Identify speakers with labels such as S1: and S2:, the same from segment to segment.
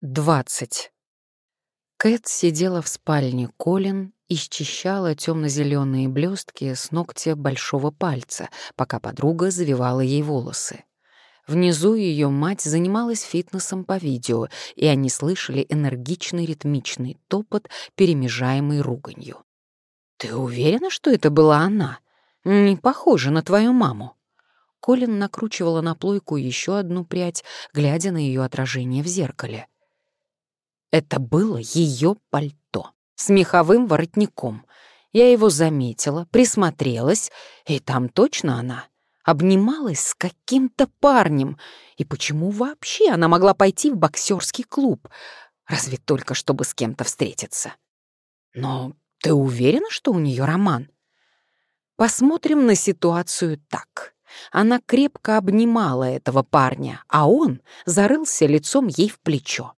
S1: 20. Кэт сидела в спальне Колин и счищала темно-зеленые блестки с ногтя большого пальца, пока подруга завивала ей волосы. Внизу ее мать занималась фитнесом по видео, и они слышали энергичный ритмичный топот, перемежаемый руганью. «Ты уверена, что это была она? Не похоже на твою маму». Колин накручивала на плойку еще одну прядь, глядя на ее отражение в зеркале. Это было ее пальто с меховым воротником. Я его заметила, присмотрелась, и там точно она. Обнималась с каким-то парнем. И почему вообще она могла пойти в боксерский клуб? Разве только чтобы с кем-то встретиться? Но ты уверена, что у нее роман? Посмотрим на ситуацию так. Она крепко обнимала этого парня, а он зарылся лицом ей в плечо.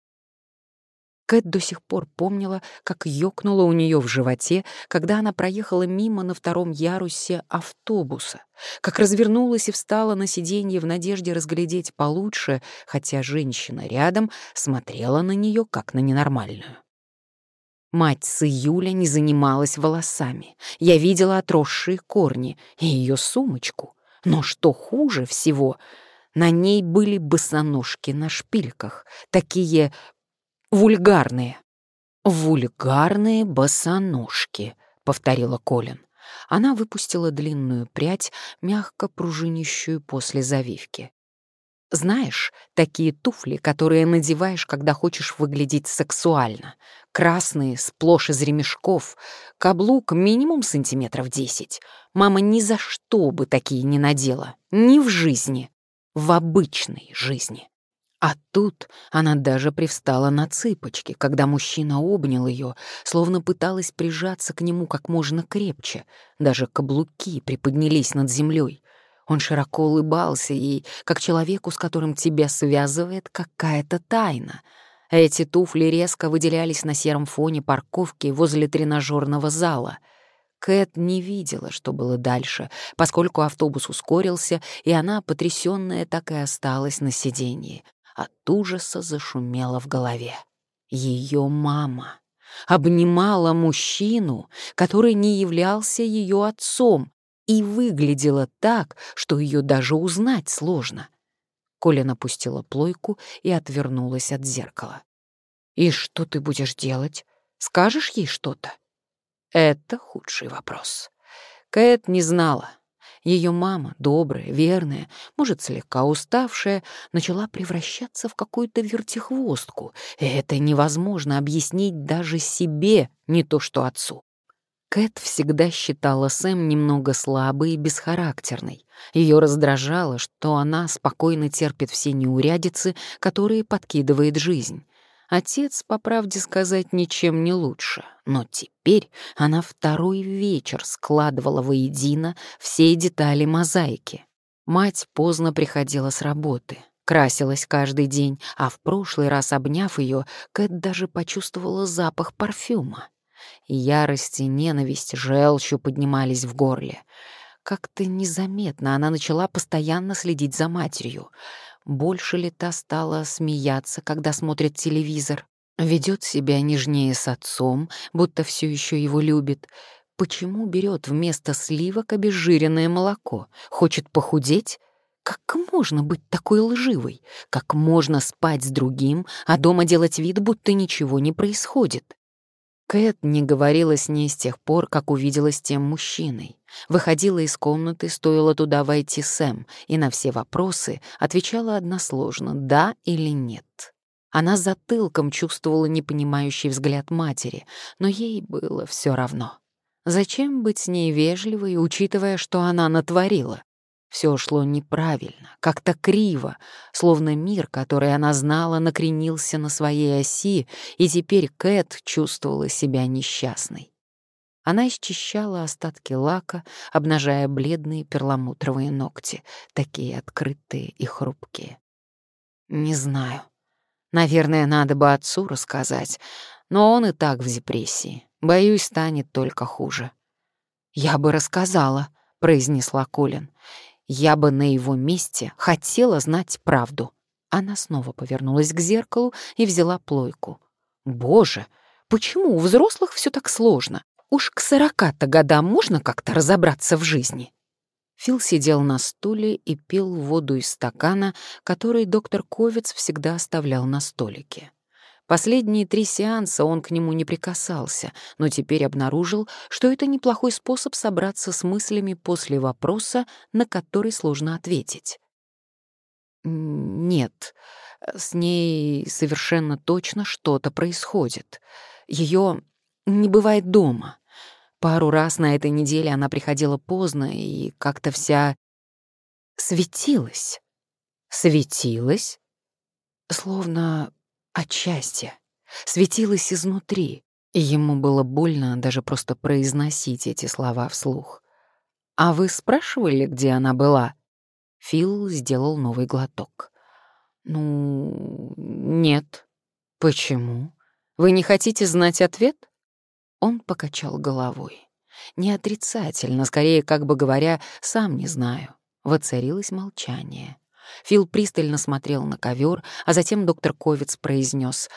S1: Кэт до сих пор помнила, как ёкнуло у нее в животе, когда она проехала мимо на втором ярусе автобуса, как развернулась и встала на сиденье в надежде разглядеть получше, хотя женщина рядом смотрела на нее как на ненормальную. Мать с июля не занималась волосами. Я видела отросшие корни и ее сумочку. Но что хуже всего, на ней были босоножки на шпильках, такие Вульгарные. Вульгарные босоножки, повторила Колин. Она выпустила длинную прядь, мягко пружинищую после завивки. Знаешь, такие туфли, которые надеваешь, когда хочешь выглядеть сексуально. Красные, сплошь из ремешков. Каблук минимум сантиметров десять. Мама ни за что бы такие не надела. Ни в жизни. В обычной жизни. А тут она даже привстала на цыпочки, когда мужчина обнял ее, словно пыталась прижаться к нему как можно крепче. Даже каблуки приподнялись над землей. Он широко улыбался ей, как человеку, с которым тебя связывает какая-то тайна. Эти туфли резко выделялись на сером фоне парковки возле тренажерного зала. Кэт не видела, что было дальше, поскольку автобус ускорился, и она, потрясённая, так и осталась на сиденье. От ужаса зашумело в голове. Ее мама обнимала мужчину, который не являлся ее отцом, и выглядела так, что ее даже узнать сложно. Коля напустила плойку и отвернулась от зеркала. «И что ты будешь делать? Скажешь ей что-то?» Это худший вопрос. Кэт не знала, ее мама, добрая, верная, может, слегка уставшая, начала превращаться в какую-то вертихвостку, это невозможно объяснить даже себе, не то что отцу. Кэт всегда считала Сэм немного слабой и бесхарактерной. Ее раздражало, что она спокойно терпит все неурядицы, которые подкидывает жизнь. Отец, по правде сказать, ничем не лучше, но теперь она второй вечер складывала воедино все детали мозаики. Мать поздно приходила с работы, красилась каждый день, а в прошлый раз, обняв ее, Кэт даже почувствовала запах парфюма. Ярость и ненависть желчью поднимались в горле. Как-то незаметно она начала постоянно следить за матерью — больше ли та стала смеяться, когда смотрит телевизор? Ведет себя нежнее с отцом, будто все еще его любит. Почему берет вместо сливок обезжиренное молоко? Хочет похудеть? Как можно быть такой лживой? Как можно спать с другим, а дома делать вид, будто ничего не происходит? Кэт не говорила с ней с тех пор, как увидела с тем мужчиной. Выходила из комнаты, стоило туда войти Сэм, и на все вопросы отвечала односложно «да» или «нет». Она затылком чувствовала непонимающий взгляд матери, но ей было все равно. Зачем быть с ней вежливой, учитывая, что она натворила? Все шло неправильно, как-то криво, словно мир, который она знала, накренился на своей оси, и теперь Кэт чувствовала себя несчастной. Она исчищала остатки лака, обнажая бледные перламутровые ногти, такие открытые и хрупкие. Не знаю. Наверное, надо бы отцу рассказать, но он и так в депрессии. Боюсь, станет только хуже. «Я бы рассказала», — произнесла Колин. Я бы на его месте хотела знать правду. Она снова повернулась к зеркалу и взяла плойку. «Боже, почему у взрослых все так сложно? Уж к сорока-то годам можно как-то разобраться в жизни?» Фил сидел на стуле и пил воду из стакана, который доктор Ковец всегда оставлял на столике. Последние три сеанса он к нему не прикасался, но теперь обнаружил, что это неплохой способ собраться с мыслями после вопроса, на который сложно ответить. «Нет, с ней совершенно точно что-то происходит. Ее не бывает дома. Пару раз на этой неделе она приходила поздно и как-то вся светилась. Светилась? Словно от счастья. Светилась изнутри. И ему было больно даже просто произносить эти слова вслух. «А вы спрашивали, где она была?» Фил сделал новый глоток. «Ну, нет. Почему? Вы не хотите знать ответ?» Он покачал головой. Не отрицательно, скорее, как бы говоря, «сам не знаю». Воцарилось молчание. Фил пристально смотрел на ковер, а затем доктор Ковец произнес: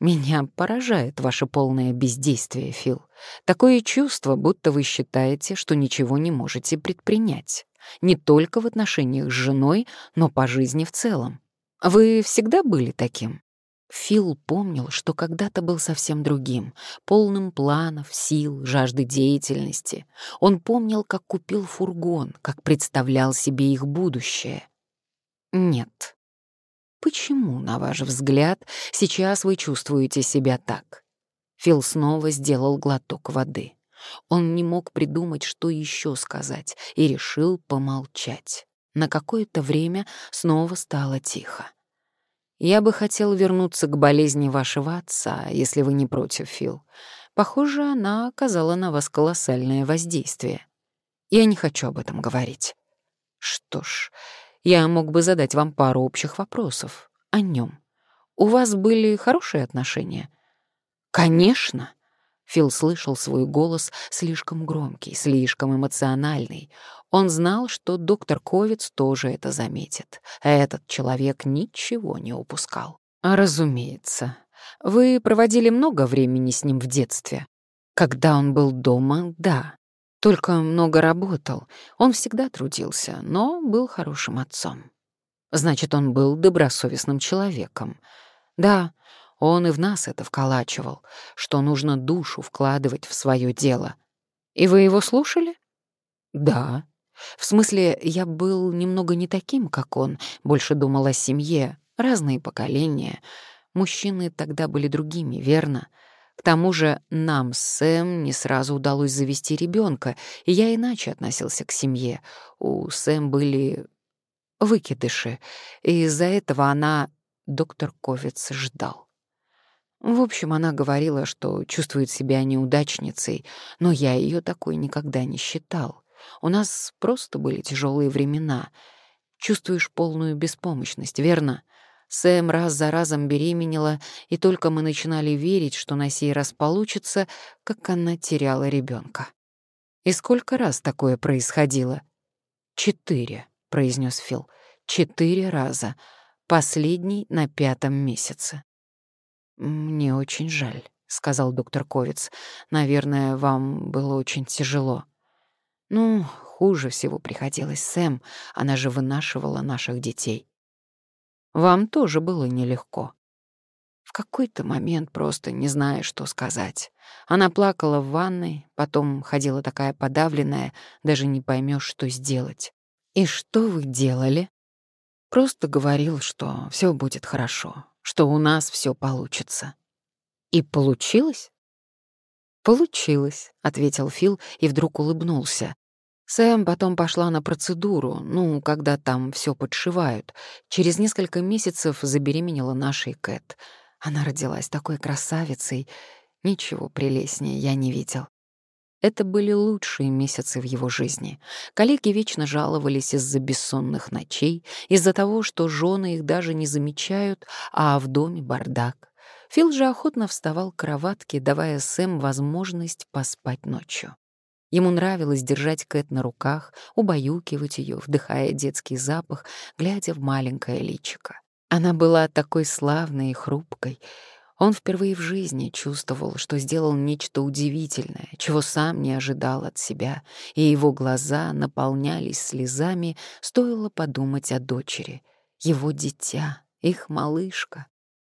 S1: «Меня поражает ваше полное бездействие, Фил. Такое чувство, будто вы считаете, что ничего не можете предпринять. Не только в отношениях с женой, но по жизни в целом. Вы всегда были таким?» Фил помнил, что когда-то был совсем другим, полным планов, сил, жажды деятельности. Он помнил, как купил фургон, как представлял себе их будущее. Нет. Почему, на ваш взгляд, сейчас вы чувствуете себя так? Фил снова сделал глоток воды. Он не мог придумать, что еще сказать, и решил помолчать. На какое-то время снова стало тихо. Я бы хотел вернуться к болезни вашего отца, если вы не против, Фил. Похоже, она оказала на вас колоссальное воздействие. Я не хочу об этом говорить. Что ж, я мог бы задать вам пару общих вопросов о нем. У вас были хорошие отношения? Конечно. Фил слышал свой голос слишком громкий, слишком эмоциональный. Он знал, что доктор Ковец тоже это заметит. Этот человек ничего не упускал. «Разумеется. Вы проводили много времени с ним в детстве?» «Когда он был дома, да. Только много работал. Он всегда трудился, но был хорошим отцом. Значит, он был добросовестным человеком. Да, он и в нас это вколачивал, что нужно душу вкладывать в свое дело. И вы его слушали? Да. В смысле, я был немного не таким, как он, больше думал о семье, разные поколения. Мужчины тогда были другими, верно? К тому же нам с Сэм не сразу удалось завести ребенка, и я иначе относился к семье. У Сэм были выкидыши, и из-за этого она... Доктор Ковец ждал. В общем, она говорила, что чувствует себя неудачницей, но я ее такой никогда не считал. У нас просто были тяжелые времена. Чувствуешь полную беспомощность, верно? Сэм раз за разом беременела, и только мы начинали верить, что на сей раз получится, как она теряла ребенка. И сколько раз такое происходило? «Четыре», — произнес Фил. «Четыре раза. Последний на пятом месяце». «Мне очень жаль», — сказал доктор Ковец. «Наверное, вам было очень тяжело». «Ну, хуже всего приходилось Сэм. Она же вынашивала наших детей». «Вам тоже было нелегко». В какой-то момент просто не зная, что сказать. Она плакала в ванной, потом ходила такая подавленная, даже не поймешь, что сделать. «И что вы делали?» Просто говорил, что все будет хорошо, что у нас все получится. И получилось? Получилось, ответил Фил и вдруг улыбнулся. Сэм потом пошла на процедуру, ну, когда там все подшивают. Через несколько месяцев забеременела нашей Кэт. Она родилась такой красавицей. Ничего прелестнее я не видел. Это были лучшие месяцы в его жизни. Коллеги вечно жаловались из-за бессонных ночей, из-за того, что жены их даже не замечают, а в доме бардак. Фил же охотно вставал к кроватке, давая Сэм возможность поспать ночью. Ему нравилось держать Кэт на руках, убаюкивать ее, вдыхая детский запах, глядя в маленькое личико. Она была такой славной и хрупкой. Он впервые в жизни чувствовал, что сделал нечто удивительное, чего сам не ожидал от себя, и его глаза наполнялись слезами, стоило подумать о дочери. Его дитя, их малышка.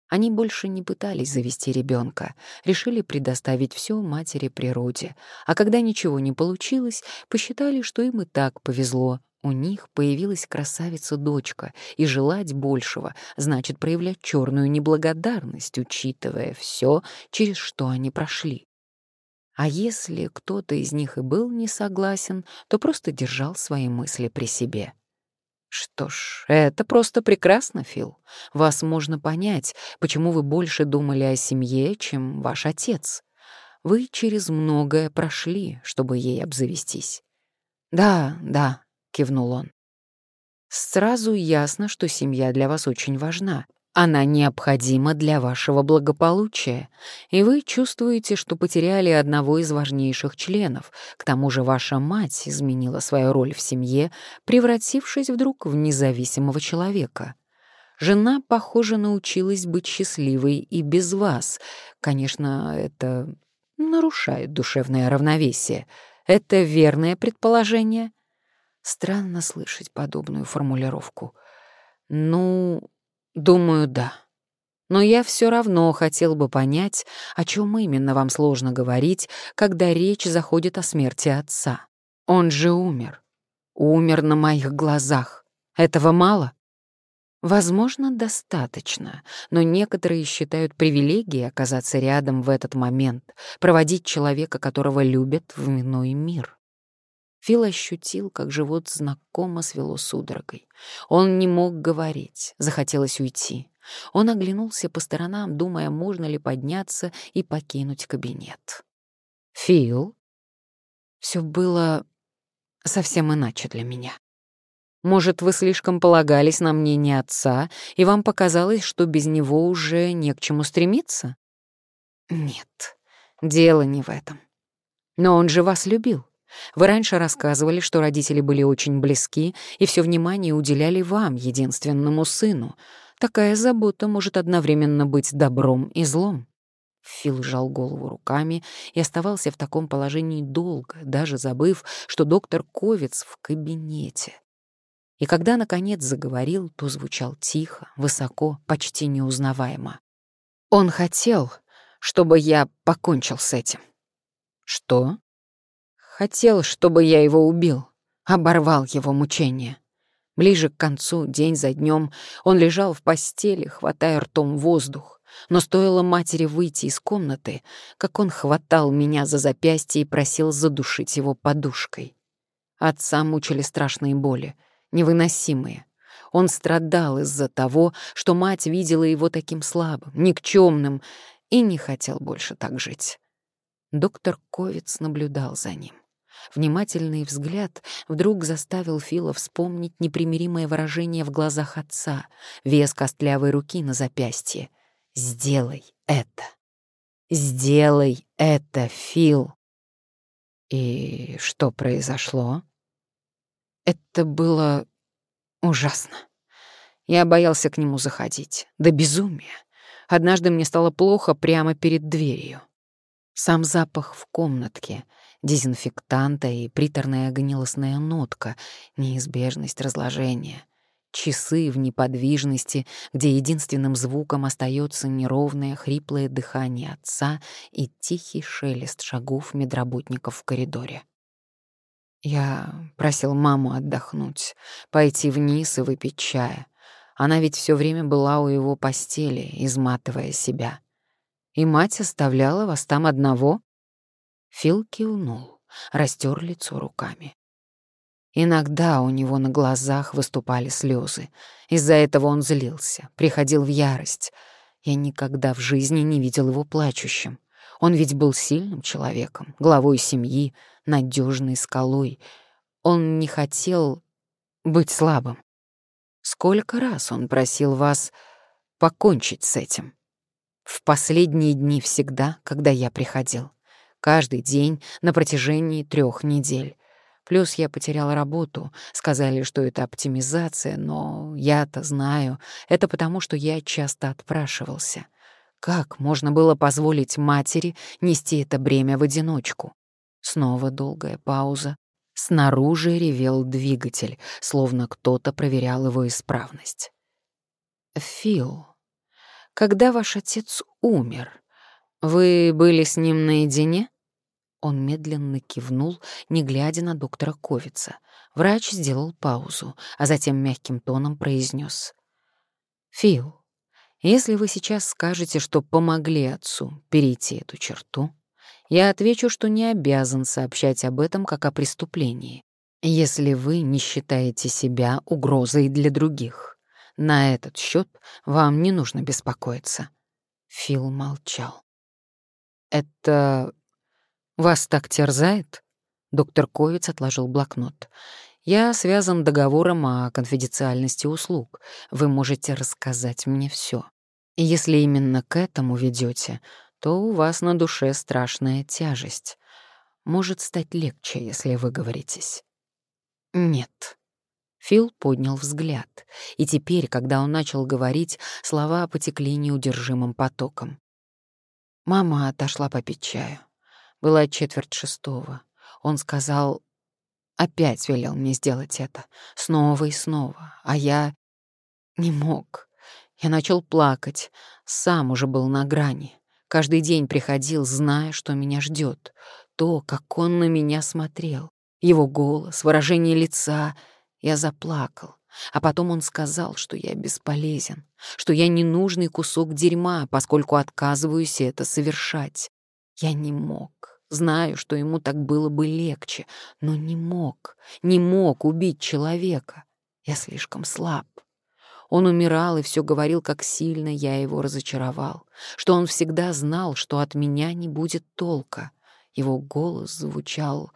S1: Они больше не пытались завести ребенка, решили предоставить все матери природе, а когда ничего не получилось, посчитали, что им и так повезло. У них появилась красавица-дочка, и желать большего значит проявлять черную неблагодарность, учитывая все, через что они прошли. А если кто-то из них и был не согласен, то просто держал свои мысли при себе. Что ж, это просто прекрасно, Фил. Вас можно понять, почему вы больше думали о семье, чем ваш отец. Вы через многое прошли, чтобы ей обзавестись. Да, да, кивнул он. Сразу ясно, что семья для вас очень важна. Она необходима для вашего благополучия, и вы чувствуете, что потеряли одного из важнейших членов. К тому же ваша мать изменила свою роль в семье, превратившись вдруг в независимого человека. Жена, похоже, научилась быть счастливой и без вас. Конечно, это нарушает душевное равновесие. Это верное предположение? Странно слышать подобную формулировку. Ну, Думаю, да. Но я все равно хотел бы понять, о чем именно вам сложно говорить, когда речь заходит о смерти отца. Он же умер. Умер на моих глазах. Этого мало? Возможно, достаточно, но некоторые считают привилегией оказаться рядом в этот момент, проводить человека, которого любят, в иной мир. Фил ощутил, как живот знакомо свело судорогой. Он не мог говорить, захотелось уйти. Он оглянулся по сторонам, думая, можно ли подняться и покинуть кабинет. «Фил?» Все было совсем иначе для меня. Может, вы слишком полагались на мнение отца, и вам показалось, что без него уже не к чему стремиться? Нет, дело не в этом. Но он же вас любил. Вы раньше рассказывали, что родители были очень близки и все внимание уделяли вам, единственному сыну. Такая забота может одновременно быть добром и злом. Фил сжал голову руками и оставался в таком положении долго, даже забыв, что доктор Ковец в кабинете. И когда, наконец, заговорил, то звучал тихо, высоко, почти неузнаваемо. «Он хотел, чтобы я покончил с этим». «Что?» Хотел, чтобы я его убил, оборвал его мучения. Ближе к концу, день за днем, он лежал в постели, хватая ртом воздух. Но стоило матери выйти из комнаты, как он хватал меня за запястье и просил задушить его подушкой. Отца мучили страшные боли, невыносимые. Он страдал из-за того, что мать видела его таким слабым, никчемным, и не хотел больше так жить. Доктор Ковец наблюдал за ним. Внимательный взгляд вдруг заставил Фила вспомнить непримиримое выражение в глазах отца, вес костлявой руки на запястье. «Сделай это! Сделай это, Фил!» И что произошло? Это было ужасно. Я боялся к нему заходить. До безумия. Однажды мне стало плохо прямо перед дверью. Сам запах в комнатке, дезинфектанта и приторная гнилостная нотка, неизбежность разложения. Часы в неподвижности, где единственным звуком остается неровное хриплое дыхание отца и тихий шелест шагов медработников в коридоре. Я просил маму отдохнуть, пойти вниз и выпить чая. Она ведь все время была у его постели, изматывая себя. И мать оставляла вас там одного? Фил кивнул, растер лицо руками. Иногда у него на глазах выступали слезы. Из-за этого он злился, приходил в ярость. Я никогда в жизни не видел его плачущим. Он ведь был сильным человеком, главой семьи, надежной скалой. Он не хотел быть слабым. Сколько раз он просил вас покончить с этим? В последние дни всегда, когда я приходил каждый день на протяжении трех недель. Плюс я потерял работу. Сказали, что это оптимизация, но я-то знаю. Это потому, что я часто отпрашивался. Как можно было позволить матери нести это бремя в одиночку? Снова долгая пауза. Снаружи ревел двигатель, словно кто-то проверял его исправность. «Фил, когда ваш отец умер, вы были с ним наедине?» Он медленно кивнул, не глядя на доктора Ковица. Врач сделал паузу, а затем мягким тоном произнес: «Фил, если вы сейчас скажете, что помогли отцу перейти эту черту, я отвечу, что не обязан сообщать об этом как о преступлении, если вы не считаете себя угрозой для других. На этот счет вам не нужно беспокоиться». Фил молчал. «Это вас так терзает?» Доктор Ковиц отложил блокнот. «Я связан договором о конфиденциальности услуг. Вы можете рассказать мне все. И если именно к этому ведете, то у вас на душе страшная тяжесть. Может стать легче, если вы говоритесь». «Нет». Фил поднял взгляд, и теперь, когда он начал говорить, слова потекли неудержимым потоком. Мама отошла попить чаю. Была четверть шестого. Он сказал... Опять велел мне сделать это. Снова и снова. А я... Не мог. Я начал плакать. Сам уже был на грани. Каждый день приходил, зная, что меня ждет. То, как он на меня смотрел. Его голос, выражение лица. Я заплакал. А потом он сказал, что я бесполезен, что я ненужный кусок дерьма, поскольку отказываюсь это совершать. Я не мог. Знаю, что ему так было бы легче, но не мог, не мог убить человека. Я слишком слаб. Он умирал и все говорил, как сильно я его разочаровал, что он всегда знал, что от меня не будет толка. Его голос звучал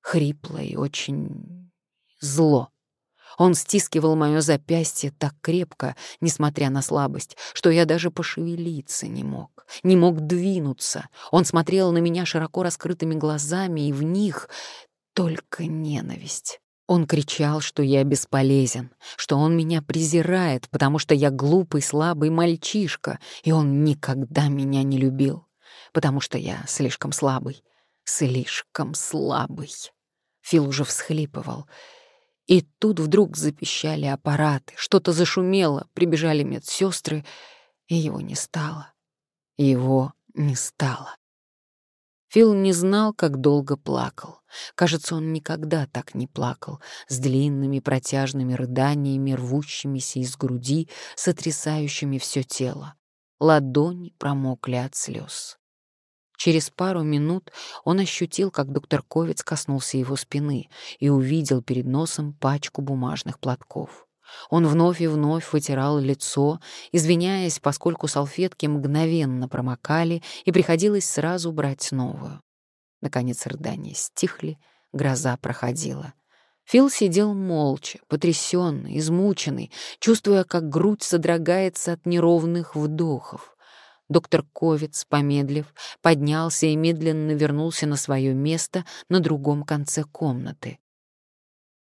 S1: хрипло и очень зло. Он стискивал мое запястье так крепко, несмотря на слабость, что я даже пошевелиться не мог, не мог двинуться. Он смотрел на меня широко раскрытыми глазами, и в них только ненависть. Он кричал, что я бесполезен, что он меня презирает, потому что я глупый, слабый мальчишка, и он никогда меня не любил, потому что я слишком слабый, слишком слабый. Фил уже всхлипывал — и тут вдруг запищали аппараты, что-то зашумело, прибежали медсестры, и его не стало. Его не стало. Фил не знал, как долго плакал. Кажется, он никогда так не плакал, с длинными протяжными рыданиями, рвущимися из груди, сотрясающими все тело. Ладони промокли от слез. Через пару минут он ощутил, как доктор Ковец коснулся его спины и увидел перед носом пачку бумажных платков. Он вновь и вновь вытирал лицо, извиняясь, поскольку салфетки мгновенно промокали, и приходилось сразу брать новую. Наконец рыдания стихли, гроза проходила. Фил сидел молча, потрясенный, измученный, чувствуя, как грудь содрогается от неровных вдохов. Доктор Ковец, помедлив, поднялся и медленно вернулся на свое место на другом конце комнаты.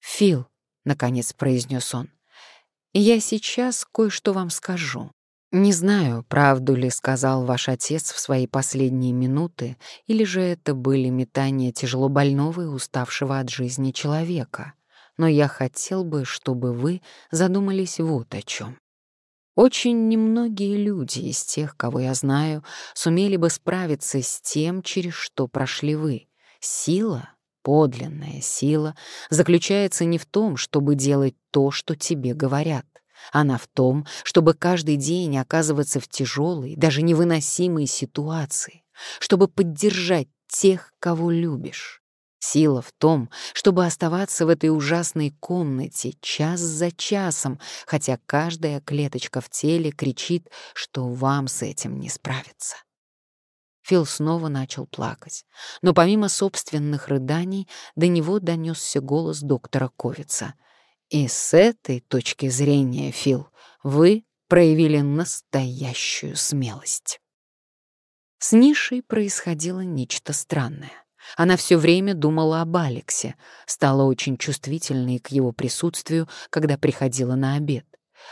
S1: «Фил», — наконец произнес он, — «я сейчас кое-что вам скажу. Не знаю, правду ли сказал ваш отец в свои последние минуты, или же это были метания тяжелобольного и уставшего от жизни человека, но я хотел бы, чтобы вы задумались вот о чем. Очень немногие люди из тех, кого я знаю, сумели бы справиться с тем, через что прошли вы. Сила, подлинная сила, заключается не в том, чтобы делать то, что тебе говорят. Она в том, чтобы каждый день оказываться в тяжелой, даже невыносимой ситуации, чтобы поддержать тех, кого любишь. Сила в том, чтобы оставаться в этой ужасной комнате час за часом, хотя каждая клеточка в теле кричит, что вам с этим не справиться. Фил снова начал плакать, но помимо собственных рыданий до него донесся голос доктора Ковица. «И с этой точки зрения, Фил, вы проявили настоящую смелость». С Нишей происходило нечто странное. Она все время думала об Алексе, стала очень чувствительной к его присутствию, когда приходила на обед.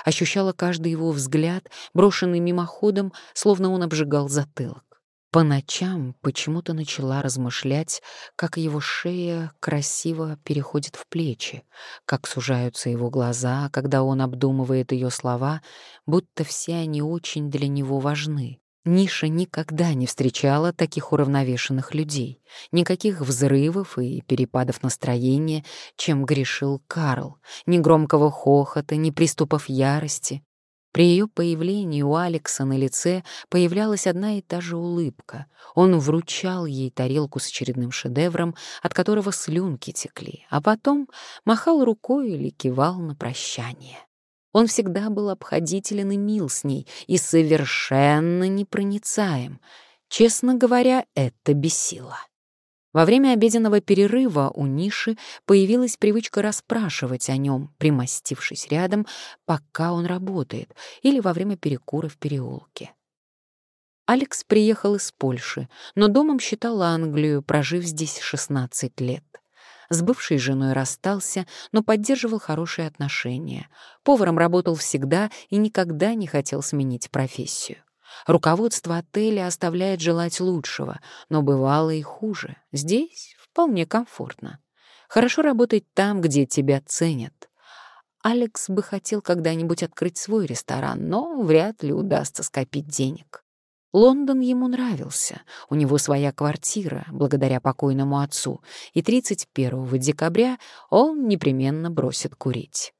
S1: Ощущала каждый его взгляд, брошенный мимоходом, словно он обжигал затылок. По ночам почему-то начала размышлять, как его шея красиво переходит в плечи, как сужаются его глаза, когда он обдумывает ее слова, будто все они очень для него важны. Ниша никогда не встречала таких уравновешенных людей, никаких взрывов и перепадов настроения, чем грешил Карл, ни громкого хохота, ни приступов ярости. При ее появлении у Алекса на лице появлялась одна и та же улыбка. Он вручал ей тарелку с очередным шедевром, от которого слюнки текли, а потом махал рукой или кивал на прощание. Он всегда был обходителен и мил с ней, и совершенно непроницаем. Честно говоря, это бесило. Во время обеденного перерыва у Ниши появилась привычка расспрашивать о нем, примостившись рядом, пока он работает, или во время перекура в переулке. Алекс приехал из Польши, но домом считал Англию, прожив здесь 16 лет. С бывшей женой расстался, но поддерживал хорошие отношения. Поваром работал всегда и никогда не хотел сменить профессию. Руководство отеля оставляет желать лучшего, но бывало и хуже. Здесь вполне комфортно. Хорошо работать там, где тебя ценят. Алекс бы хотел когда-нибудь открыть свой ресторан, но вряд ли удастся скопить денег. Лондон ему нравился, у него своя квартира, благодаря покойному отцу, и 31 декабря он непременно бросит курить.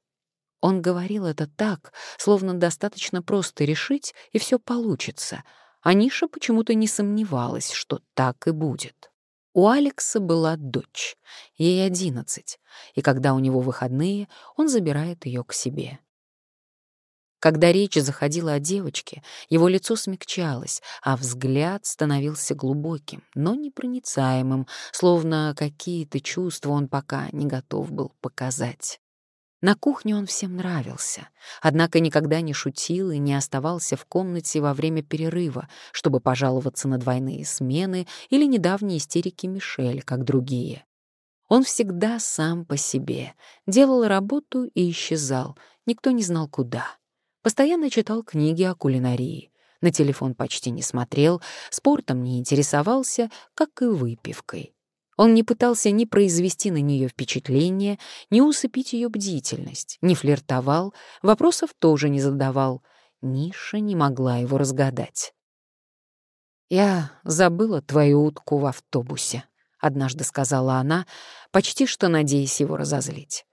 S1: Он говорил это так, словно достаточно просто решить, и все получится, а Ниша почему-то не сомневалась, что так и будет. У Алекса была дочь, ей одиннадцать, и когда у него выходные, он забирает ее к себе. Когда речь заходила о девочке, его лицо смягчалось, а взгляд становился глубоким, но непроницаемым, словно какие-то чувства он пока не готов был показать. На кухне он всем нравился, однако никогда не шутил и не оставался в комнате во время перерыва, чтобы пожаловаться на двойные смены или недавние истерики Мишель, как другие. Он всегда сам по себе, делал работу и исчезал, никто не знал куда. Постоянно читал книги о кулинарии, на телефон почти не смотрел, спортом не интересовался, как и выпивкой. Он не пытался ни произвести на нее впечатление, ни усыпить ее бдительность, не флиртовал, вопросов тоже не задавал. Ниша не могла его разгадать. «Я забыла твою утку в автобусе», — однажды сказала она, почти что надеясь его разозлить.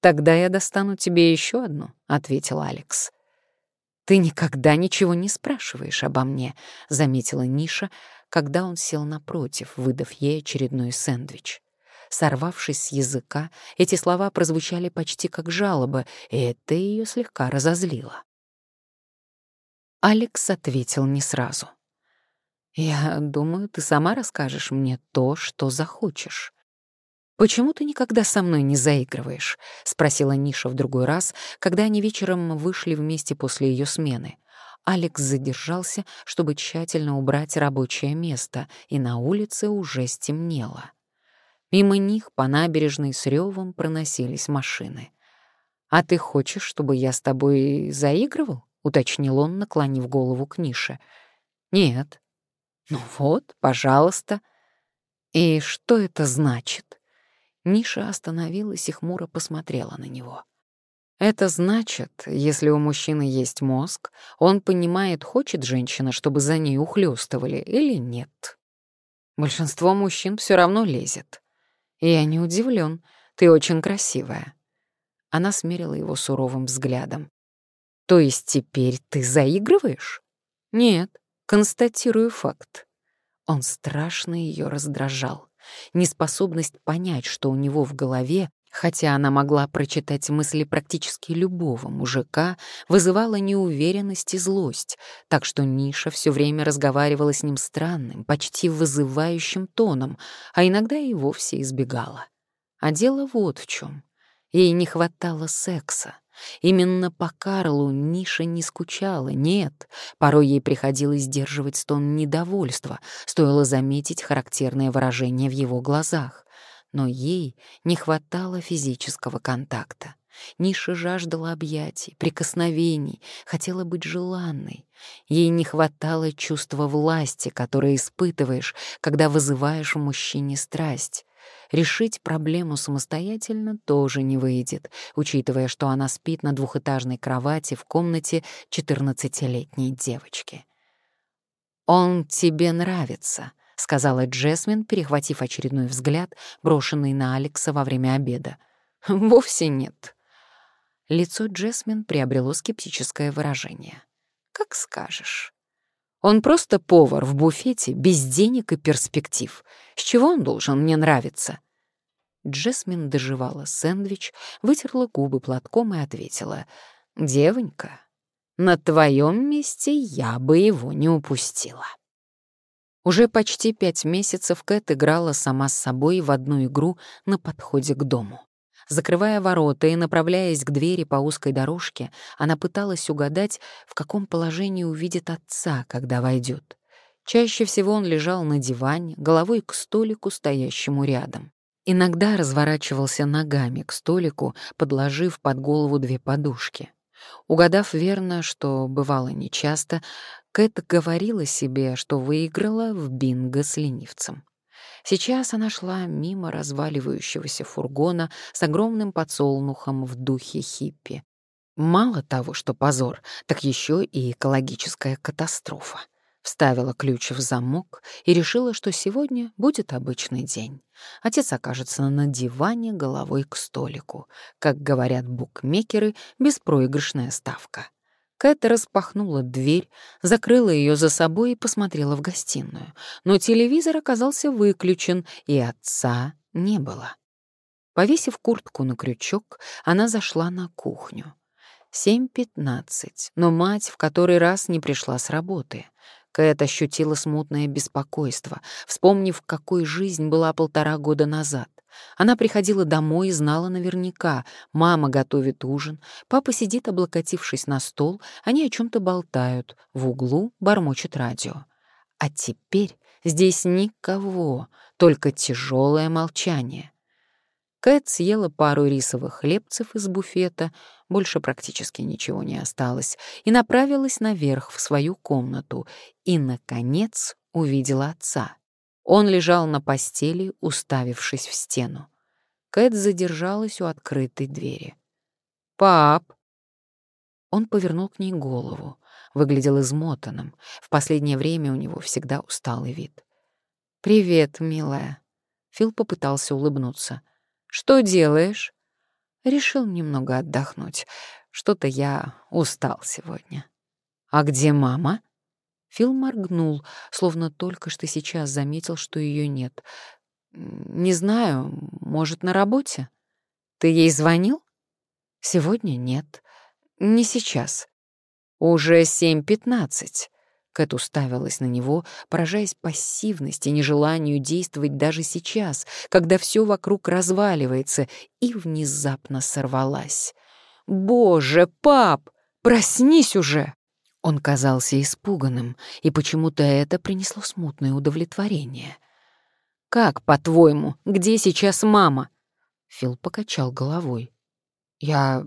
S1: «Тогда я достану тебе еще одну», — ответил Алекс. «Ты никогда ничего не спрашиваешь обо мне», — заметила Ниша, когда он сел напротив, выдав ей очередной сэндвич. Сорвавшись с языка, эти слова прозвучали почти как жалоба, и это ее слегка разозлило. Алекс ответил не сразу. «Я думаю, ты сама расскажешь мне то, что захочешь». «Почему ты никогда со мной не заигрываешь?» — спросила Ниша в другой раз, когда они вечером вышли вместе после ее смены. Алекс задержался, чтобы тщательно убрать рабочее место, и на улице уже стемнело. Мимо них по набережной с ревом проносились машины. «А ты хочешь, чтобы я с тобой заигрывал?» — уточнил он, наклонив голову к Нише. «Нет». «Ну вот, пожалуйста». «И что это значит?» Ниша остановилась и хмуро посмотрела на него. Это значит, если у мужчины есть мозг, он понимает, хочет женщина, чтобы за ней ухлёстывали или нет. Большинство мужчин все равно лезет. я не удивлен, ты очень красивая. Она смерила его суровым взглядом. То есть теперь ты заигрываешь? Нет, констатирую факт. Он страшно ее раздражал. Неспособность понять, что у него в голове, хотя она могла прочитать мысли практически любого мужика, вызывала неуверенность и злость, так что Ниша все время разговаривала с ним странным, почти вызывающим тоном, а иногда и вовсе избегала. А дело вот в чем. Ей не хватало секса, Именно по Карлу Ниша не скучала, нет. Порой ей приходилось сдерживать стон недовольства, стоило заметить характерное выражение в его глазах. Но ей не хватало физического контакта. Ниша жаждала объятий, прикосновений, хотела быть желанной. Ей не хватало чувства власти, которое испытываешь, когда вызываешь в мужчине страсть. Решить проблему самостоятельно тоже не выйдет, учитывая, что она спит на двухэтажной кровати в комнате 14-летней девочки. «Он тебе нравится», — сказала Джесмин, перехватив очередной взгляд, брошенный на Алекса во время обеда. «Вовсе нет». Лицо Джесмин приобрело скептическое выражение. «Как скажешь». Он просто повар в буфете, без денег и перспектив. С чего он должен мне нравиться?» Джесмин доживала сэндвич, вытерла губы платком и ответила. «Девонька, на твоем месте я бы его не упустила». Уже почти пять месяцев Кэт играла сама с собой в одну игру на подходе к дому. Закрывая ворота и направляясь к двери по узкой дорожке, она пыталась угадать, в каком положении увидит отца, когда войдет. Чаще всего он лежал на диване, головой к столику, стоящему рядом. Иногда разворачивался ногами к столику, подложив под голову две подушки. Угадав верно, что бывало нечасто, Кэт говорила себе, что выиграла в бинго с ленивцем. Сейчас она шла мимо разваливающегося фургона с огромным подсолнухом в духе хиппи. Мало того, что позор, так еще и экологическая катастрофа. Вставила ключ в замок и решила, что сегодня будет обычный день. Отец окажется на диване головой к столику. Как говорят букмекеры, беспроигрышная ставка. Кэт распахнула дверь, закрыла ее за собой и посмотрела в гостиную. Но телевизор оказался выключен, и отца не было. Повесив куртку на крючок, она зашла на кухню. Семь пятнадцать, но мать в который раз не пришла с работы. Кэт ощутила смутное беспокойство, вспомнив, какой жизнь была полтора года назад. Она приходила домой и знала наверняка. Мама готовит ужин, папа сидит, облокотившись на стол, они о чем то болтают, в углу бормочет радио. А теперь здесь никого, только тяжелое молчание. Кэт съела пару рисовых хлебцев из буфета, больше практически ничего не осталось, и направилась наверх в свою комнату, и, наконец, увидела отца. Он лежал на постели, уставившись в стену. Кэт задержалась у открытой двери. «Пап!» Он повернул к ней голову, выглядел измотанным. В последнее время у него всегда усталый вид. «Привет, милая». Фил попытался улыбнуться. «Что делаешь?» «Решил немного отдохнуть. Что-то я устал сегодня». «А где мама?» Фил моргнул, словно только что сейчас заметил, что ее нет. «Не знаю, может, на работе?» «Ты ей звонил?» «Сегодня нет. Не сейчас. Уже семь пятнадцать». Кэт уставилась на него, поражаясь пассивности, нежеланию действовать даже сейчас, когда все вокруг разваливается, и внезапно сорвалась. «Боже, пап, проснись уже!» Он казался испуганным, и почему-то это принесло смутное удовлетворение. «Как, по-твоему, где сейчас мама?» Фил покачал головой. «Я...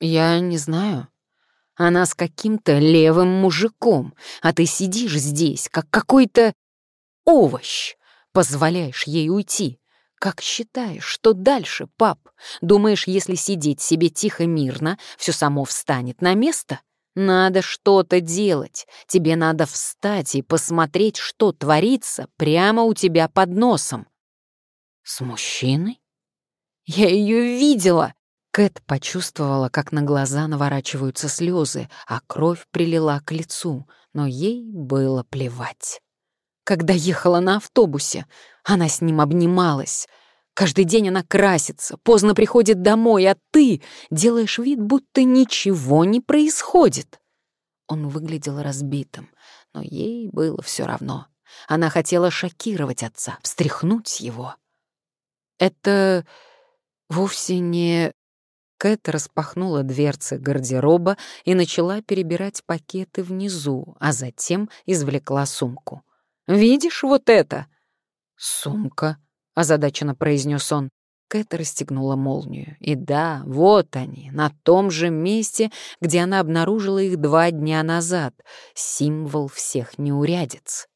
S1: я не знаю. Она с каким-то левым мужиком, а ты сидишь здесь, как какой-то овощ. Позволяешь ей уйти. Как считаешь, что дальше, пап? Думаешь, если сидеть себе тихо-мирно, все само встанет на место?» Надо что-то делать. Тебе надо встать и посмотреть, что творится прямо у тебя под носом. С мужчиной? Я ее видела. Кэт почувствовала, как на глаза наворачиваются слезы, а кровь прилила к лицу, но ей было плевать. Когда ехала на автобусе, она с ним обнималась — Каждый день она красится, поздно приходит домой, а ты делаешь вид, будто ничего не происходит. Он выглядел разбитым, но ей было все равно. Она хотела шокировать отца, встряхнуть его. «Это вовсе не... Кэт распахнула дверцы гардероба и начала перебирать пакеты внизу, а затем извлекла сумку. «Видишь вот это?» «Сумка», — озадаченно произнес он. Кэт расстегнула молнию. И да, вот они, на том же месте, где она обнаружила их два дня назад. Символ всех неурядиц.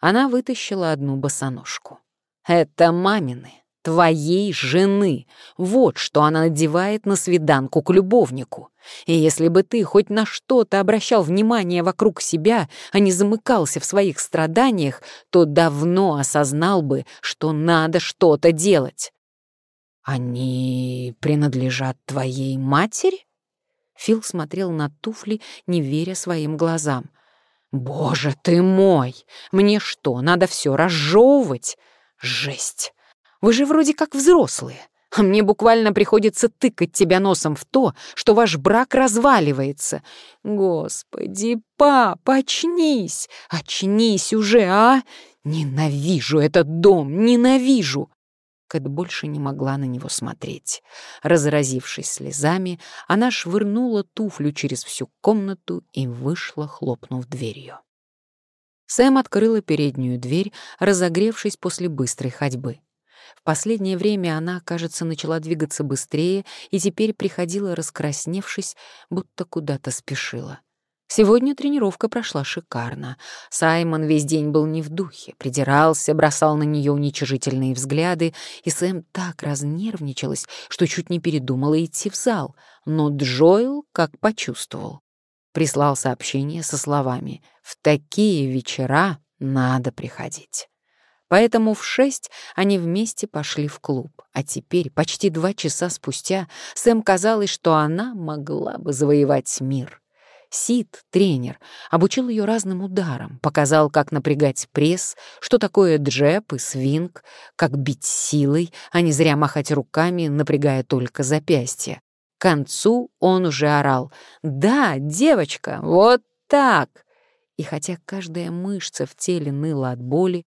S1: Она вытащила одну босоножку. «Это мамины, твоей жены. Вот что она надевает на свиданку к любовнику. И если бы ты хоть на что-то обращал внимание вокруг себя, а не замыкался в своих страданиях, то давно осознал бы, что надо что-то делать. «Они принадлежат твоей матери?» Фил смотрел на туфли, не веря своим глазам. «Боже ты мой! Мне что, надо все разжевывать? Жесть! Вы же вроде как взрослые, а мне буквально приходится тыкать тебя носом в то, что ваш брак разваливается. Господи, пап, очнись! Очнись уже, а! Ненавижу этот дом, ненавижу!» Кэт больше не могла на него смотреть. Разразившись слезами, она швырнула туфлю через всю комнату и вышла, хлопнув дверью. Сэм открыла переднюю дверь, разогревшись после быстрой ходьбы. В последнее время она, кажется, начала двигаться быстрее и теперь приходила, раскрасневшись, будто куда-то спешила. Сегодня тренировка прошла шикарно. Саймон весь день был не в духе, придирался, бросал на нее уничижительные взгляды, и Сэм так разнервничалась, что чуть не передумала идти в зал. Но Джоэл как почувствовал. Прислал сообщение со словами «В такие вечера надо приходить». Поэтому в шесть они вместе пошли в клуб. А теперь, почти два часа спустя, Сэм казалось, что она могла бы завоевать мир. Сид, тренер, обучил ее разным ударам, показал, как напрягать пресс, что такое джеб и свинг, как бить силой, а не зря махать руками, напрягая только запястья. К концу он уже орал «Да, девочка, вот так!» И хотя каждая мышца в теле ныла от боли,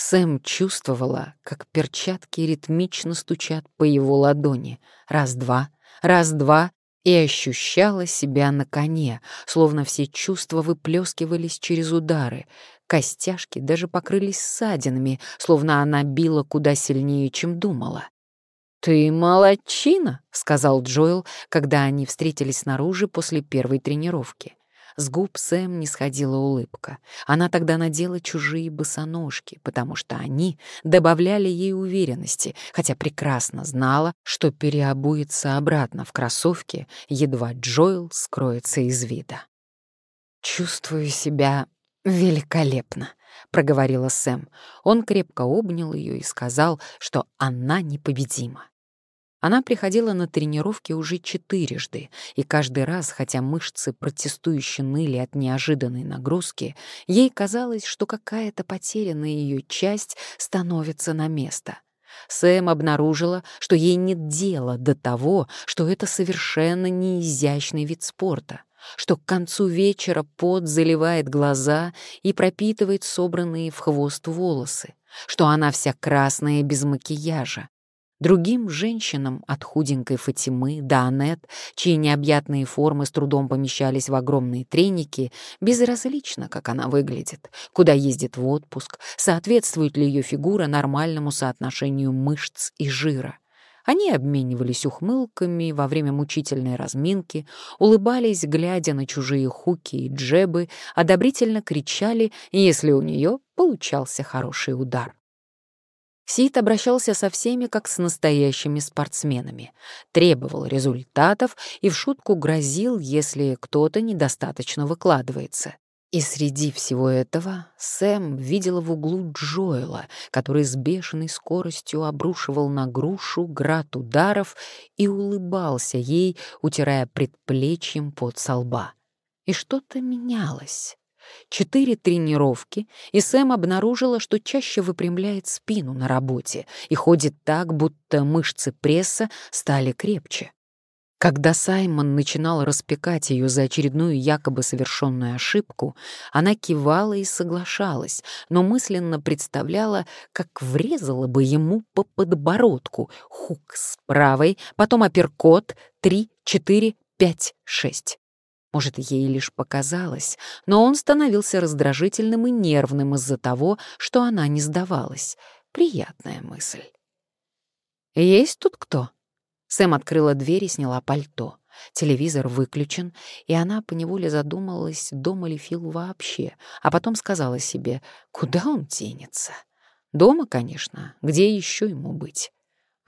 S1: Сэм чувствовала, как перчатки ритмично стучат по его ладони. Раз-два, раз-два, и ощущала себя на коне, словно все чувства выплескивались через удары. Костяшки даже покрылись ссадинами, словно она била куда сильнее, чем думала. «Ты молодчина», — сказал Джоэл, когда они встретились снаружи после первой тренировки. С губ Сэм не сходила улыбка. Она тогда надела чужие босоножки, потому что они добавляли ей уверенности, хотя прекрасно знала, что переобуется обратно в кроссовки, едва Джоэл скроется из вида. «Чувствую себя великолепно», — проговорила Сэм. Он крепко обнял ее и сказал, что она непобедима. Она приходила на тренировки уже четырежды, и каждый раз, хотя мышцы протестующе ныли от неожиданной нагрузки, ей казалось, что какая-то потерянная ее часть становится на место. Сэм обнаружила, что ей нет дела до того, что это совершенно не изящный вид спорта, что к концу вечера пот заливает глаза и пропитывает собранные в хвост волосы, что она вся красная без макияжа, Другим женщинам, от худенькой Фатимы до Анет, чьи необъятные формы с трудом помещались в огромные треники, безразлично, как она выглядит, куда ездит в отпуск, соответствует ли ее фигура нормальному соотношению мышц и жира. Они обменивались ухмылками во время мучительной разминки, улыбались, глядя на чужие хуки и джебы, одобрительно кричали, если у нее получался хороший удар. Сид обращался со всеми как с настоящими спортсменами, требовал результатов и в шутку грозил, если кто-то недостаточно выкладывается. И среди всего этого Сэм видела в углу Джоэла, который с бешеной скоростью обрушивал на грушу град ударов и улыбался ей, утирая предплечьем под со лба. И что-то менялось. Четыре тренировки, и Сэм обнаружила, что чаще выпрямляет спину на работе и ходит так, будто мышцы пресса стали крепче. Когда Саймон начинал распекать ее за очередную якобы совершенную ошибку, она кивала и соглашалась, но мысленно представляла, как врезала бы ему по подбородку хук с правой, потом апперкот, три, четыре, пять, шесть. Может, ей лишь показалось, но он становился раздражительным и нервным из-за того, что она не сдавалась. Приятная мысль. «Есть тут кто?» Сэм открыла дверь и сняла пальто. Телевизор выключен, и она поневоле задумалась, дома ли Фил вообще, а потом сказала себе, куда он тянется. Дома, конечно, где еще ему быть?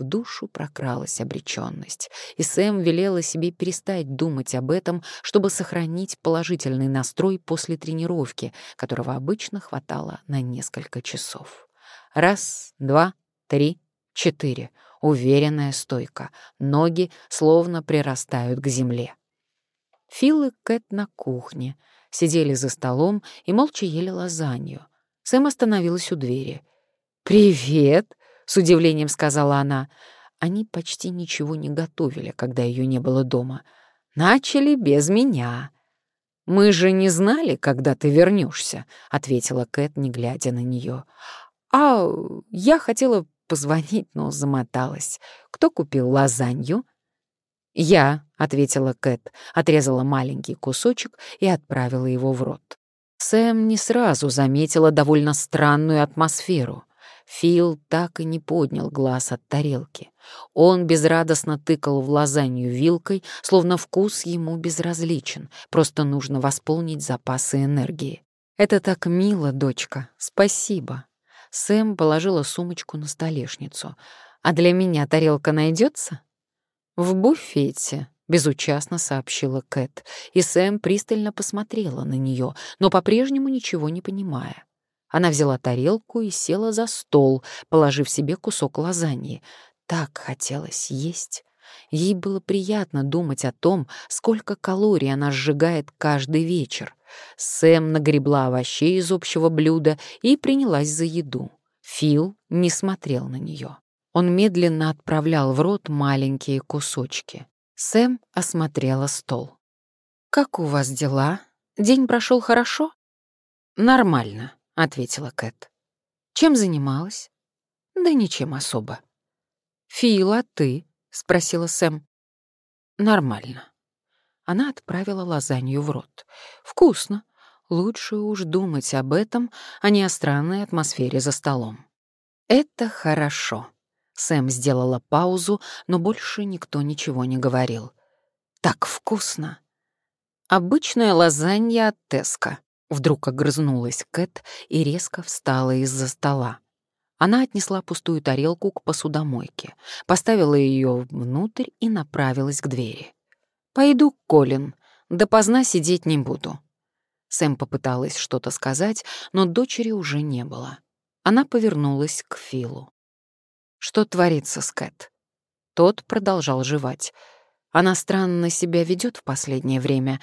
S1: В душу прокралась обреченность, и Сэм велела себе перестать думать об этом, чтобы сохранить положительный настрой после тренировки, которого обычно хватало на несколько часов. Раз, два, три, четыре — уверенная стойка, ноги словно прирастают к земле. Фил и Кэт на кухне, сидели за столом и молча ели лазанью. Сэм остановилась у двери. «Привет!» — с удивлением сказала она. Они почти ничего не готовили, когда ее не было дома. «Начали без меня». «Мы же не знали, когда ты вернешься», — ответила Кэт, не глядя на нее. «А я хотела позвонить, но замоталась. Кто купил лазанью? «Я», — ответила Кэт, отрезала маленький кусочек и отправила его в рот. Сэм не сразу заметила довольно странную атмосферу. Фил так и не поднял глаз от тарелки. Он безрадостно тыкал в лазанью вилкой, словно вкус ему безразличен, просто нужно восполнить запасы энергии. «Это так мило, дочка, спасибо», Сэм положила сумочку на столешницу. «А для меня тарелка найдется?» «В буфете», — безучастно сообщила Кэт, и Сэм пристально посмотрела на нее, но по-прежнему ничего не понимая. Она взяла тарелку и села за стол, положив себе кусок лазаньи. Так хотелось есть. Ей было приятно думать о том, сколько калорий она сжигает каждый вечер. Сэм нагребла овощей из общего блюда и принялась за еду. Фил не смотрел на нее. Он медленно отправлял в рот маленькие кусочки. Сэм осмотрела стол. «Как у вас дела? День прошел хорошо?» «Нормально», — ответила Кэт. «Чем занималась?» «Да ничем особо». «Фил, ты?» — спросила Сэм. «Нормально». Она отправила лазанью в рот. «Вкусно. Лучше уж думать об этом, а не о странной атмосфере за столом». «Это хорошо». Сэм сделала паузу, но больше никто ничего не говорил. «Так вкусно!» «Обычная лазанья от Теска», — вдруг огрызнулась Кэт и резко встала из-за стола. Она отнесла пустую тарелку к посудомойке, поставила ее внутрь и направилась к двери. «Пойду, Колин. Допоздна сидеть не буду». Сэм попыталась что-то сказать, но дочери уже не было. Она повернулась к Филу. «Что творится с Кэт?» Тот продолжал жевать. «Она странно себя ведет в последнее время.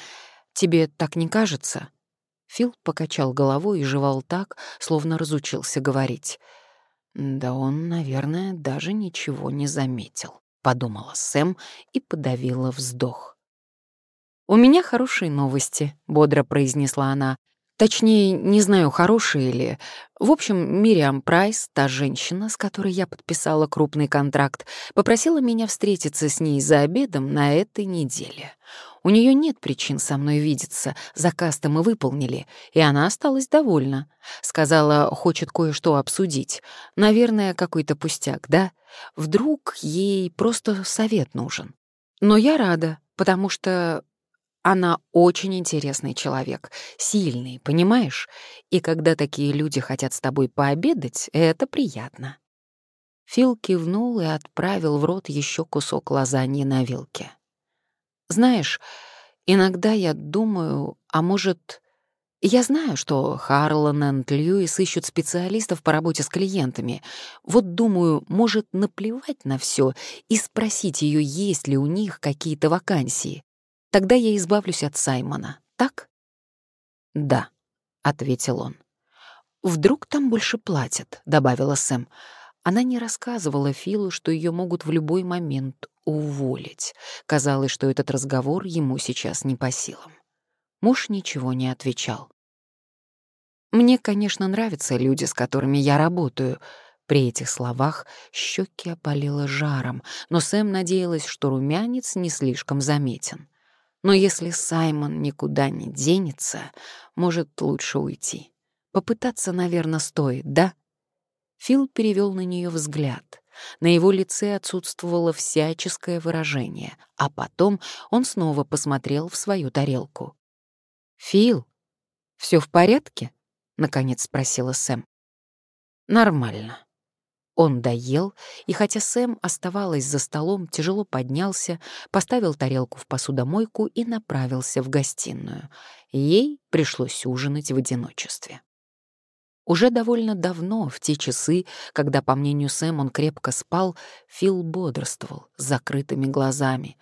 S1: Тебе так не кажется?» Фил покачал головой и жевал так, словно разучился говорить. «Да он, наверное, даже ничего не заметил», — подумала Сэм и подавила вздох. «У меня хорошие новости», — бодро произнесла она. Точнее, не знаю, хорошие ли. В общем, Мириам Прайс, та женщина, с которой я подписала крупный контракт, попросила меня встретиться с ней за обедом на этой неделе. У нее нет причин со мной видеться, заказ-то мы выполнили, и она осталась довольна. Сказала, хочет кое-что обсудить. Наверное, какой-то пустяк, да? Вдруг ей просто совет нужен. Но я рада, потому что она очень интересный человек, сильный, понимаешь? И когда такие люди хотят с тобой пообедать, это приятно». Фил кивнул и отправил в рот еще кусок лазаньи на вилке. «Знаешь, иногда я думаю, а может...» Я знаю, что Харлан и Льюис ищут специалистов по работе с клиентами. Вот думаю, может наплевать на все и спросить ее, есть ли у них какие-то вакансии. Тогда я избавлюсь от Саймона, так? Да, ответил он. Вдруг там больше платят, добавила Сэм. Она не рассказывала Филу, что ее могут в любой момент уволить. Казалось, что этот разговор ему сейчас не по силам. Муж ничего не отвечал. «Мне, конечно, нравятся люди, с которыми я работаю», при этих словах щеки опалило жаром, но Сэм надеялась, что румянец не слишком заметен. Но если Саймон никуда не денется, может, лучше уйти. Попытаться, наверное, стоит, да? Фил перевел на нее взгляд. На его лице отсутствовало всяческое выражение, а потом он снова посмотрел в свою тарелку. «Фил, все в порядке?» — наконец спросила Сэм. «Нормально». Он доел, и хотя Сэм оставалась за столом, тяжело поднялся, поставил тарелку в посудомойку и направился в гостиную. Ей пришлось ужинать в одиночестве. Уже довольно давно, в те часы, когда, по мнению Сэм, он крепко спал, Фил бодрствовал с закрытыми глазами,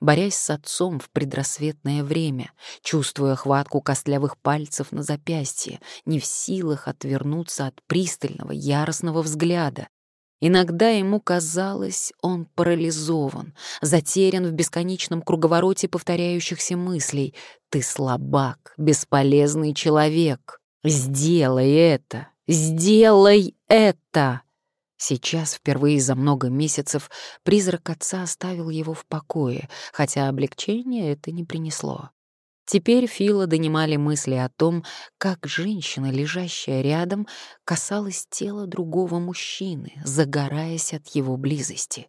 S1: борясь с отцом в предрассветное время, чувствуя хватку костлявых пальцев на запястье, не в силах отвернуться от пристального, яростного взгляда. Иногда ему казалось, он парализован, затерян в бесконечном круговороте повторяющихся мыслей. «Ты слабак, бесполезный человек. Сделай это! Сделай это!» Сейчас, впервые за много месяцев, призрак отца оставил его в покое, хотя облегчения это не принесло. Теперь Фила донимали мысли о том, как женщина, лежащая рядом, касалась тела другого мужчины, загораясь от его близости.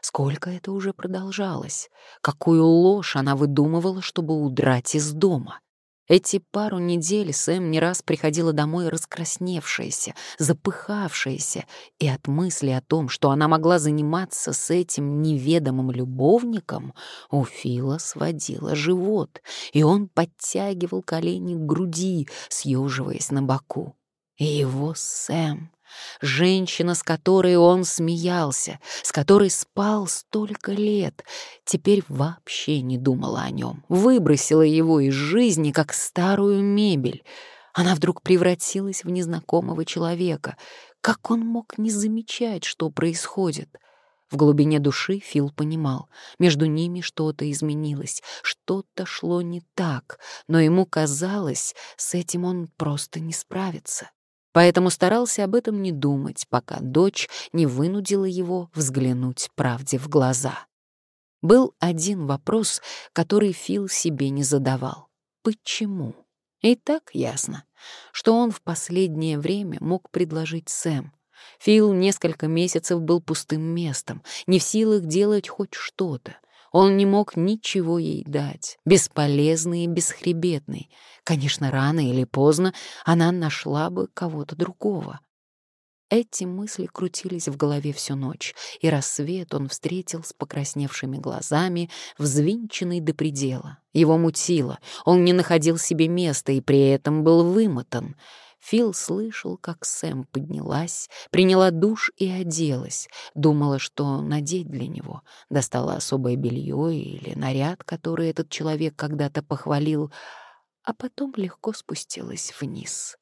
S1: Сколько это уже продолжалось? Какую ложь она выдумывала, чтобы удрать из дома? Эти пару недель Сэм не раз приходила домой раскрасневшаяся, запыхавшаяся, и от мысли о том, что она могла заниматься с этим неведомым любовником, у Фила сводила живот, и он подтягивал колени к груди, съеживаясь на боку. И его Сэм Женщина, с которой он смеялся, с которой спал столько лет, теперь вообще не думала о нем, выбросила его из жизни, как старую мебель. Она вдруг превратилась в незнакомого человека. Как он мог не замечать, что происходит? В глубине души Фил понимал, между ними что-то изменилось, что-то шло не так, но ему казалось, с этим он просто не справится поэтому старался об этом не думать, пока дочь не вынудила его взглянуть правде в глаза. Был один вопрос, который Фил себе не задавал. Почему? И так ясно, что он в последнее время мог предложить Сэм. Фил несколько месяцев был пустым местом, не в силах делать хоть что-то. Он не мог ничего ей дать, бесполезный и бесхребетный. Конечно, рано или поздно она нашла бы кого-то другого. Эти мысли крутились в голове всю ночь, и рассвет он встретил с покрасневшими глазами, взвинченный до предела. Его мутило, он не находил себе места и при этом был вымотан — Фил слышал, как Сэм поднялась, приняла душ и оделась, думала, что надеть для него, достала особое белье или наряд, который этот человек когда-то похвалил, а потом легко спустилась вниз.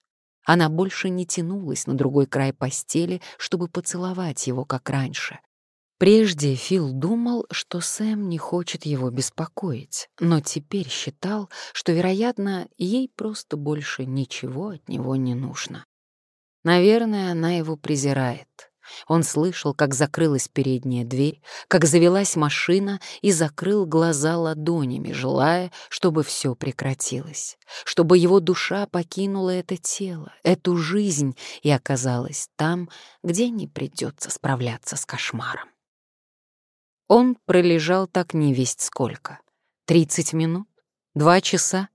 S1: Она больше не тянулась на другой край постели, чтобы поцеловать его, как раньше. Прежде Фил думал, что Сэм не хочет его беспокоить, но теперь считал, что, вероятно, ей просто больше ничего от него не нужно. Наверное, она его презирает. Он слышал, как закрылась передняя дверь, как завелась машина и закрыл глаза ладонями, желая, чтобы все прекратилось, чтобы его душа покинула это тело, эту жизнь и оказалась там, где не придется справляться с кошмаром. Он пролежал так не весть сколько. Тридцать минут? Два часа?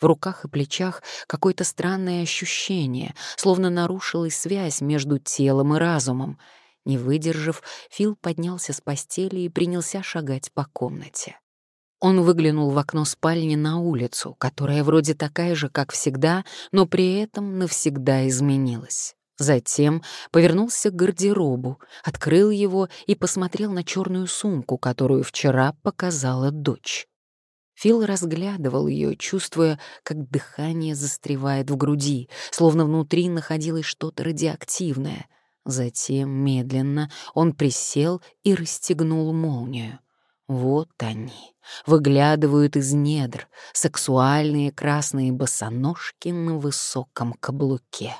S1: В руках и плечах какое-то странное ощущение, словно нарушилась связь между телом и разумом. Не выдержав, Фил поднялся с постели и принялся шагать по комнате. Он выглянул в окно спальни на улицу, которая вроде такая же, как всегда, но при этом навсегда изменилась. Затем повернулся к гардеробу, открыл его и посмотрел на черную сумку, которую вчера показала дочь. Фил разглядывал ее, чувствуя, как дыхание застревает в груди, словно внутри находилось что-то радиоактивное. Затем медленно он присел и расстегнул молнию. Вот они, выглядывают из недр, сексуальные красные босоножки на высоком каблуке.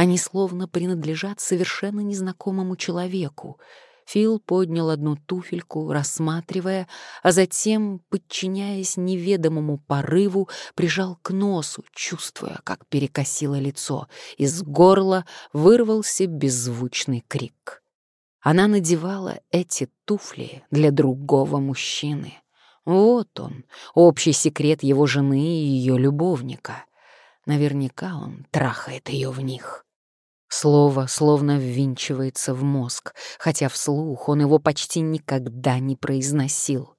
S1: Они словно принадлежат совершенно незнакомому человеку. Фил поднял одну туфельку, рассматривая, а затем, подчиняясь неведомому порыву, прижал к носу, чувствуя, как перекосило лицо. Из горла вырвался беззвучный крик. Она надевала эти туфли для другого мужчины. Вот он, общий секрет его жены и ее любовника. Наверняка он трахает ее в них. Слово словно ввинчивается в мозг, хотя вслух он его почти никогда не произносил.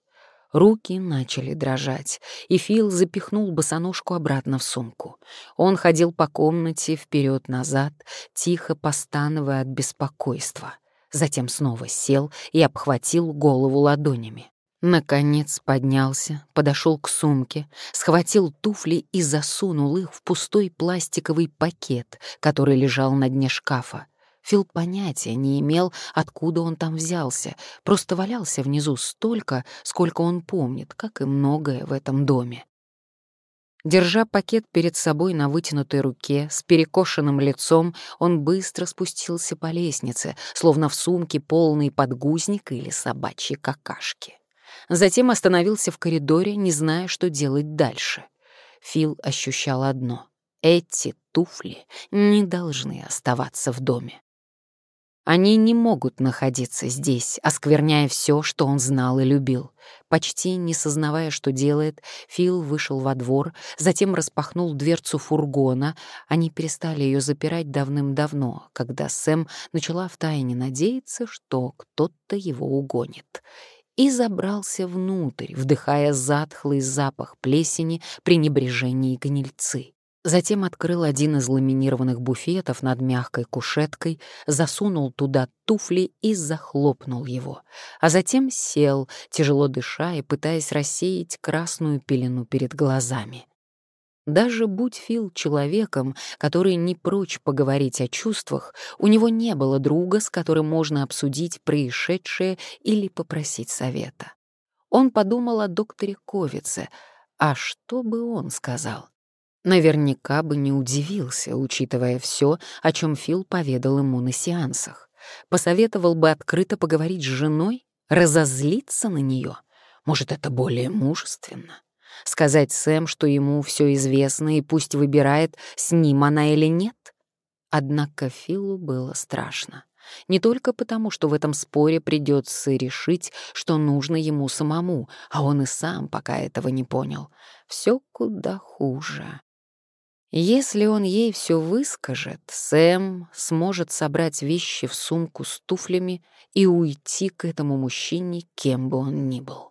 S1: Руки начали дрожать, и Фил запихнул босоножку обратно в сумку. Он ходил по комнате вперед-назад, тихо постановая от беспокойства. Затем снова сел и обхватил голову ладонями. Наконец поднялся, подошел к сумке, схватил туфли и засунул их в пустой пластиковый пакет, который лежал на дне шкафа. Фил понятия не имел, откуда он там взялся, просто валялся внизу столько, сколько он помнит, как и многое в этом доме. Держа пакет перед собой на вытянутой руке, с перекошенным лицом, он быстро спустился по лестнице, словно в сумке полный подгузник или собачьи какашки. Затем остановился в коридоре, не зная, что делать дальше. Фил ощущал одно — эти туфли не должны оставаться в доме. Они не могут находиться здесь, оскверняя все, что он знал и любил. Почти не сознавая, что делает, Фил вышел во двор, затем распахнул дверцу фургона. Они перестали ее запирать давным-давно, когда Сэм начала втайне надеяться, что кто-то его угонит и забрался внутрь, вдыхая затхлый запах плесени, пренебрежения и гнильцы. Затем открыл один из ламинированных буфетов над мягкой кушеткой, засунул туда туфли и захлопнул его, а затем сел, тяжело дыша и пытаясь рассеять красную пелену перед глазами. Даже будь Фил человеком, который не прочь поговорить о чувствах, у него не было друга, с которым можно обсудить происшедшее или попросить совета. Он подумал о докторе Ковице, а что бы он сказал? Наверняка бы не удивился, учитывая все, о чем Фил поведал ему на сеансах. Посоветовал бы открыто поговорить с женой, разозлиться на нее. Может, это более мужественно? Сказать Сэм, что ему все известно, и пусть выбирает, с ним она или нет? Однако Филу было страшно. Не только потому, что в этом споре придется решить, что нужно ему самому, а он и сам пока этого не понял. Все куда хуже. Если он ей все выскажет, Сэм сможет собрать вещи в сумку с туфлями и уйти к этому мужчине, кем бы он ни был.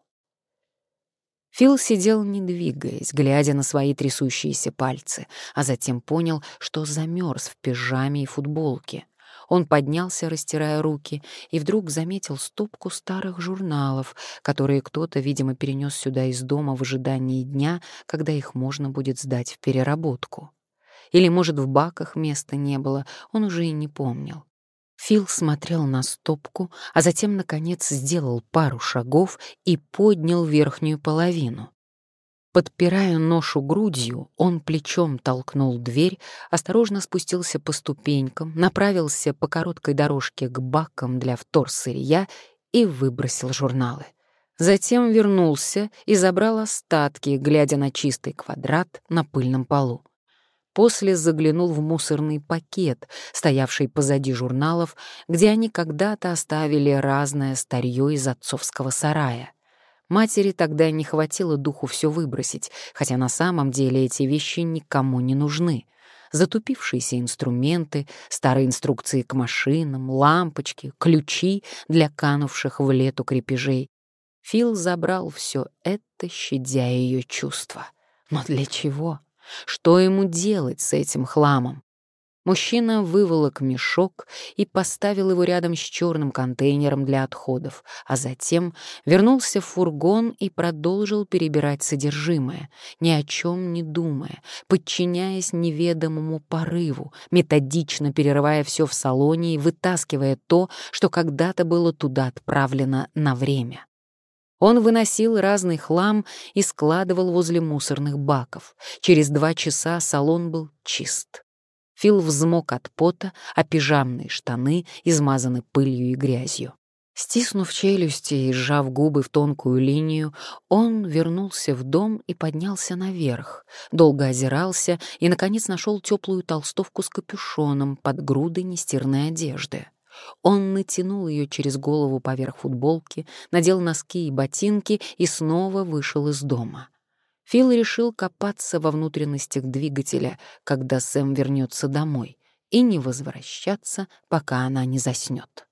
S1: Фил сидел, не двигаясь, глядя на свои трясущиеся пальцы, а затем понял, что замерз в пижаме и футболке. Он поднялся, растирая руки, и вдруг заметил стопку старых журналов, которые кто-то, видимо, перенес сюда из дома в ожидании дня, когда их можно будет сдать в переработку. Или, может, в баках места не было, он уже и не помнил. Фил смотрел на стопку, а затем, наконец, сделал пару шагов и поднял верхнюю половину. Подпирая ношу грудью, он плечом толкнул дверь, осторожно спустился по ступенькам, направился по короткой дорожке к бакам для вторсырья и выбросил журналы. Затем вернулся и забрал остатки, глядя на чистый квадрат на пыльном полу. После заглянул в мусорный пакет, стоявший позади журналов, где они когда-то оставили разное старье из отцовского сарая. Матери тогда не хватило духу все выбросить, хотя на самом деле эти вещи никому не нужны. Затупившиеся инструменты, старые инструкции к машинам, лампочки, ключи для канувших в лету крепежей. Фил забрал все это, щадя ее чувства. Но для чего? Что ему делать с этим хламом? Мужчина выволок мешок и поставил его рядом с черным контейнером для отходов, а затем вернулся в фургон и продолжил перебирать содержимое, ни о чем не думая, подчиняясь неведомому порыву, методично перерывая все в салоне и вытаскивая то, что когда-то было туда отправлено на время. Он выносил разный хлам и складывал возле мусорных баков. Через два часа салон был чист. Фил взмок от пота, а пижамные штаны измазаны пылью и грязью. Стиснув челюсти и сжав губы в тонкую линию, он вернулся в дом и поднялся наверх, долго озирался и, наконец, нашел теплую толстовку с капюшоном под грудой нестирной одежды. Он натянул ее через голову поверх футболки, надел носки и ботинки и снова вышел из дома. Фил решил копаться во внутренностях двигателя, когда Сэм вернется домой, и не возвращаться, пока она не заснет.